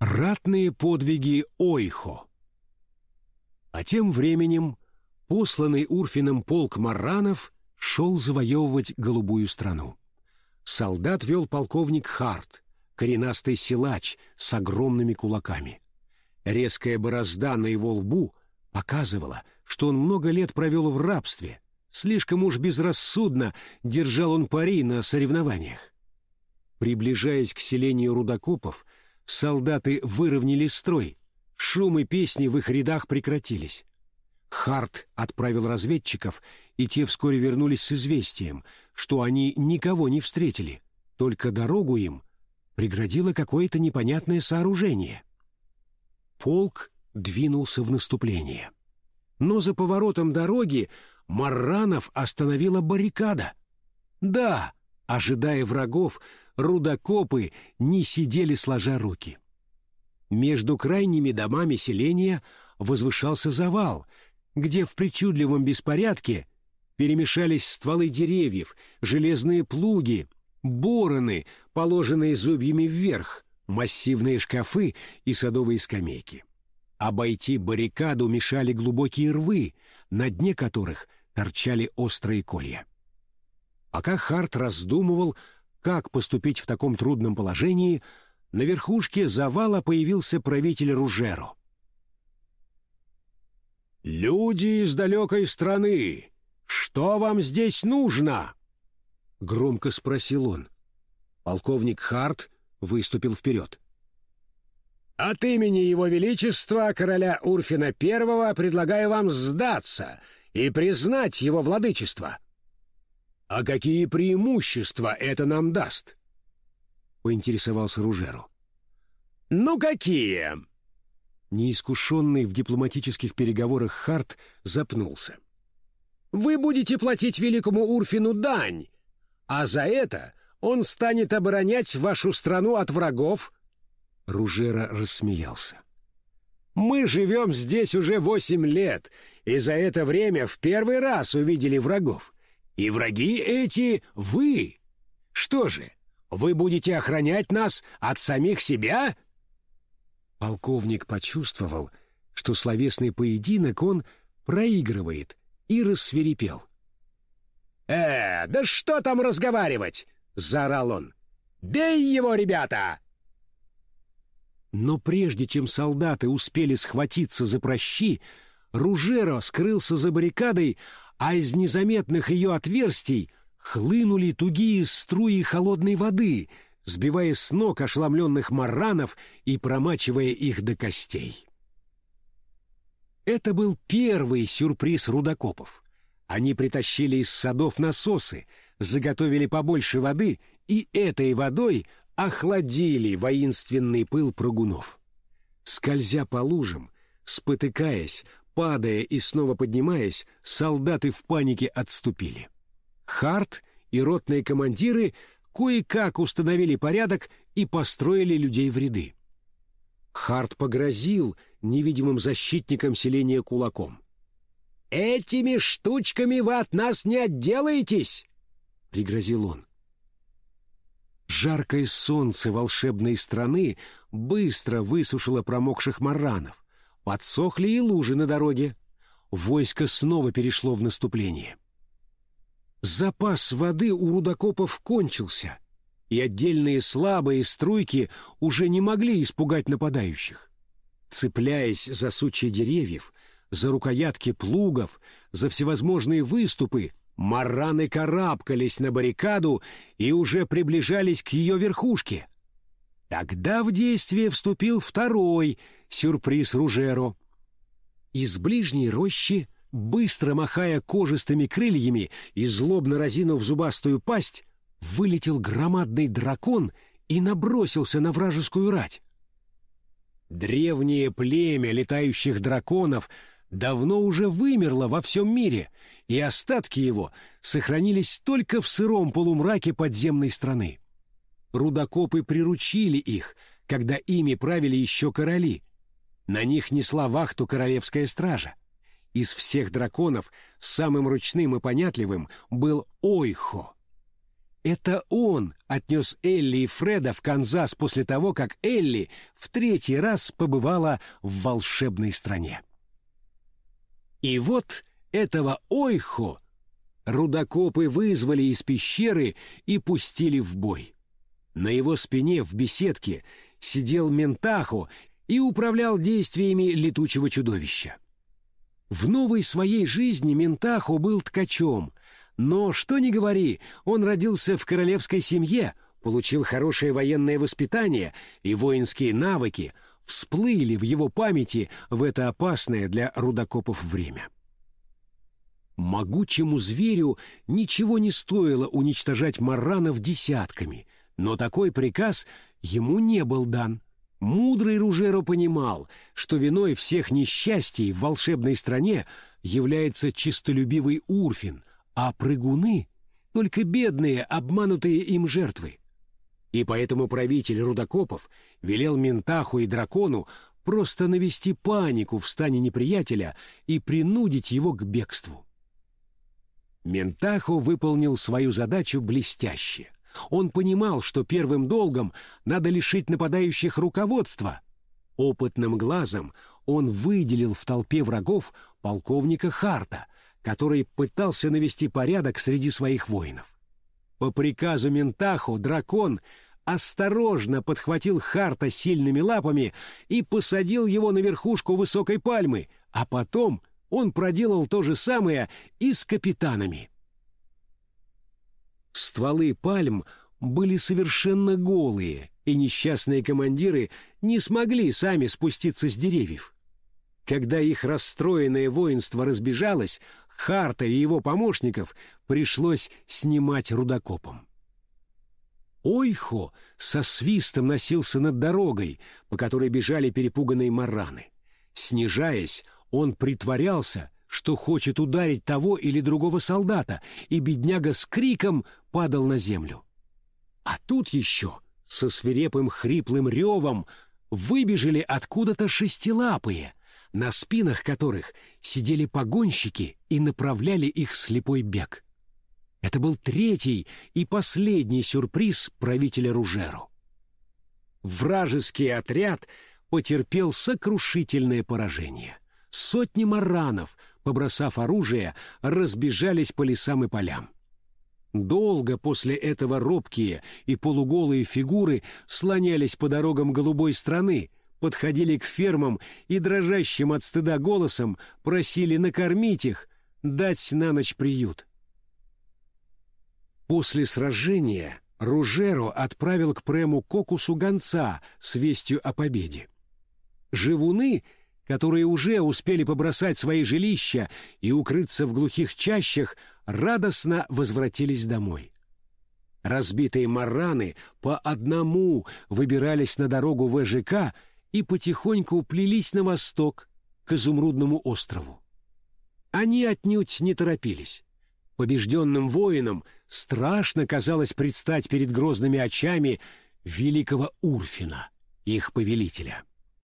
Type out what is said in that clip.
Ратные подвиги Ойхо. А тем временем посланный Урфином полк Маранов шел завоевывать голубую страну. Солдат вел полковник Харт, коренастый силач с огромными кулаками. Резкая борозда на его лбу показывала, что он много лет провел в рабстве, слишком уж безрассудно держал он пари на соревнованиях. Приближаясь к селению рудокопов, солдаты выровняли строй, шум и песни в их рядах прекратились. Харт отправил разведчиков, и те вскоре вернулись с известием, что они никого не встретили, только дорогу им преградило какое-то непонятное сооружение. Полк двинулся в наступление. Но за поворотом дороги Марранов остановила баррикада. Да, ожидая врагов, рудокопы не сидели сложа руки. Между крайними домами селения возвышался завал, где в причудливом беспорядке перемешались стволы деревьев, железные плуги, бороны, положенные зубьями вверх, массивные шкафы и садовые скамейки. Обойти баррикаду мешали глубокие рвы, на дне которых торчали острые колья. Пока Харт раздумывал, как поступить в таком трудном положении, на верхушке завала появился правитель Ружеро. «Люди из далекой страны, что вам здесь нужно?» — громко спросил он. Полковник Харт выступил вперед. «От имени Его Величества, короля Урфина I, предлагаю вам сдаться и признать его владычество». «А какие преимущества это нам даст?» — поинтересовался Ружеру. «Ну какие?» Неискушенный в дипломатических переговорах Харт запнулся. «Вы будете платить великому Урфину дань, а за это он станет оборонять вашу страну от врагов». Ружера рассмеялся. «Мы живем здесь уже восемь лет, и за это время в первый раз увидели врагов. И враги эти — вы. Что же, вы будете охранять нас от самих себя?» Полковник почувствовал, что словесный поединок он проигрывает, и рассверепел. «Э, да что там разговаривать!» — заорал он. «Бей его, ребята!» Но прежде чем солдаты успели схватиться за прощи, Ружеро скрылся за баррикадой, а из незаметных ее отверстий хлынули тугие струи холодной воды, сбивая с ног ошеломленных маранов и промачивая их до костей. Это был первый сюрприз рудокопов. Они притащили из садов насосы, заготовили побольше воды и этой водой охладили воинственный пыл прыгунов. Скользя по лужам, спотыкаясь, Падая и снова поднимаясь, солдаты в панике отступили. Харт и ротные командиры кое-как установили порядок и построили людей в ряды. Харт погрозил невидимым защитникам селения кулаком. «Этими штучками вы от нас не отделаетесь!» — пригрозил он. Жаркое солнце волшебной страны быстро высушило промокших маранов, Подсохли и лужи на дороге. Войско снова перешло в наступление. Запас воды у рудокопов кончился, и отдельные слабые струйки уже не могли испугать нападающих. Цепляясь за сучья деревьев, за рукоятки плугов, за всевозможные выступы, мараны карабкались на баррикаду и уже приближались к ее верхушке. Тогда в действие вступил второй — сюрприз Ружеро. Из ближней рощи, быстро махая кожистыми крыльями и злобно разинув зубастую пасть, вылетел громадный дракон и набросился на вражескую рать. Древнее племя летающих драконов давно уже вымерло во всем мире, и остатки его сохранились только в сыром полумраке подземной страны. Рудокопы приручили их, когда ими правили еще короли, на них несла вахту королевская стража. Из всех драконов самым ручным и понятливым был Ойхо. Это он отнес Элли и Фреда в Канзас после того, как Элли в третий раз побывала в волшебной стране. И вот этого Ойхо рудокопы вызвали из пещеры и пустили в бой. На его спине в беседке сидел Ментахо и управлял действиями летучего чудовища. В новой своей жизни Ментахо был ткачом, но, что ни говори, он родился в королевской семье, получил хорошее военное воспитание и воинские навыки всплыли в его памяти в это опасное для рудокопов время. Могучему зверю ничего не стоило уничтожать маранов десятками, но такой приказ ему не был дан. Мудрый Ружеро понимал, что виной всех несчастий в волшебной стране является чистолюбивый Урфин, а прыгуны — только бедные, обманутые им жертвы. И поэтому правитель Рудокопов велел Ментаху и Дракону просто навести панику в стане неприятеля и принудить его к бегству. Ментаху выполнил свою задачу блестяще. Он понимал, что первым долгом надо лишить нападающих руководства. Опытным глазом он выделил в толпе врагов полковника Харта, который пытался навести порядок среди своих воинов. По приказу Ментаху дракон осторожно подхватил Харта сильными лапами и посадил его на верхушку высокой пальмы, а потом он проделал то же самое и с капитанами. Стволы пальм были совершенно голые, и несчастные командиры не смогли сами спуститься с деревьев. Когда их расстроенное воинство разбежалось, Харта и его помощников пришлось снимать рудокопом. Ойхо со свистом носился над дорогой, по которой бежали перепуганные мараны. Снижаясь, он притворялся, что хочет ударить того или другого солдата, и бедняга с криком падал на землю. А тут еще со свирепым хриплым ревом выбежали откуда-то шестилапые — на спинах которых сидели погонщики и направляли их слепой бег. Это был третий и последний сюрприз правителя Ружеру. Вражеский отряд потерпел сокрушительное поражение. Сотни маранов, побросав оружие, разбежались по лесам и полям. Долго после этого робкие и полуголые фигуры слонялись по дорогам голубой страны, подходили к фермам и дрожащим от стыда голосом просили накормить их, дать на ночь приют. После сражения Ружеро отправил к Прему Кокусу гонца с вестью о победе. Живуны, которые уже успели побросать свои жилища и укрыться в глухих чащах, радостно возвратились домой. Разбитые мараны по одному выбирались на дорогу ВЖК и потихоньку уплелись на восток, к Изумрудному острову. Они отнюдь не торопились. Побежденным воинам страшно казалось предстать перед грозными очами великого Урфина, их повелителя.